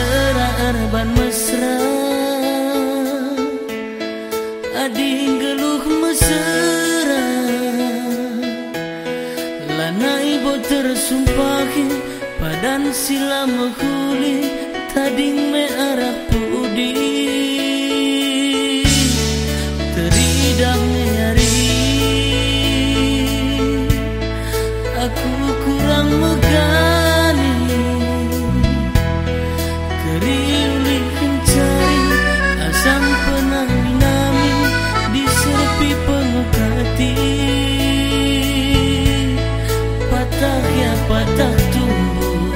arban mesra. Ading geluh mesra. Lanai bo tersumpahi Padan sila menghuli Tading me arah Keriuli mencari Asam penang minami Diserpi pengukati Patah ya patah tumbuh.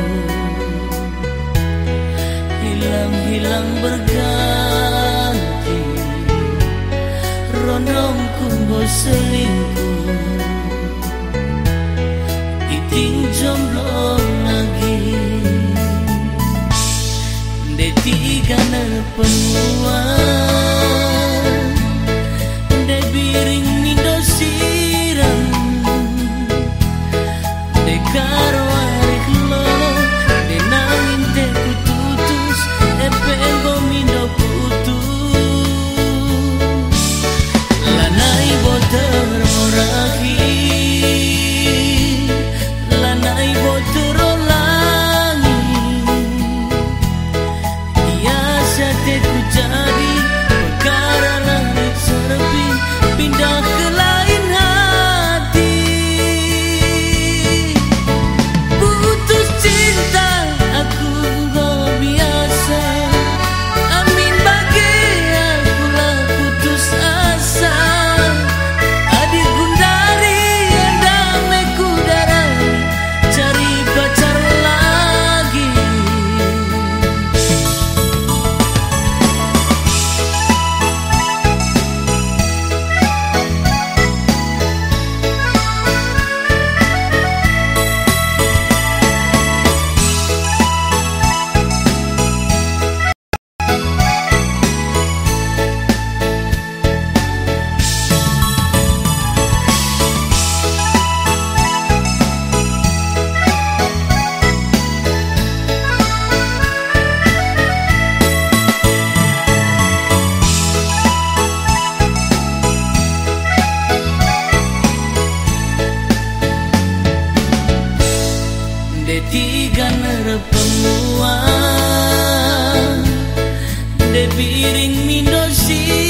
Hilang-hilang berganti. Rondong kumbo selingkuh De tiga penguat tiga nerpenguan De piring mindo si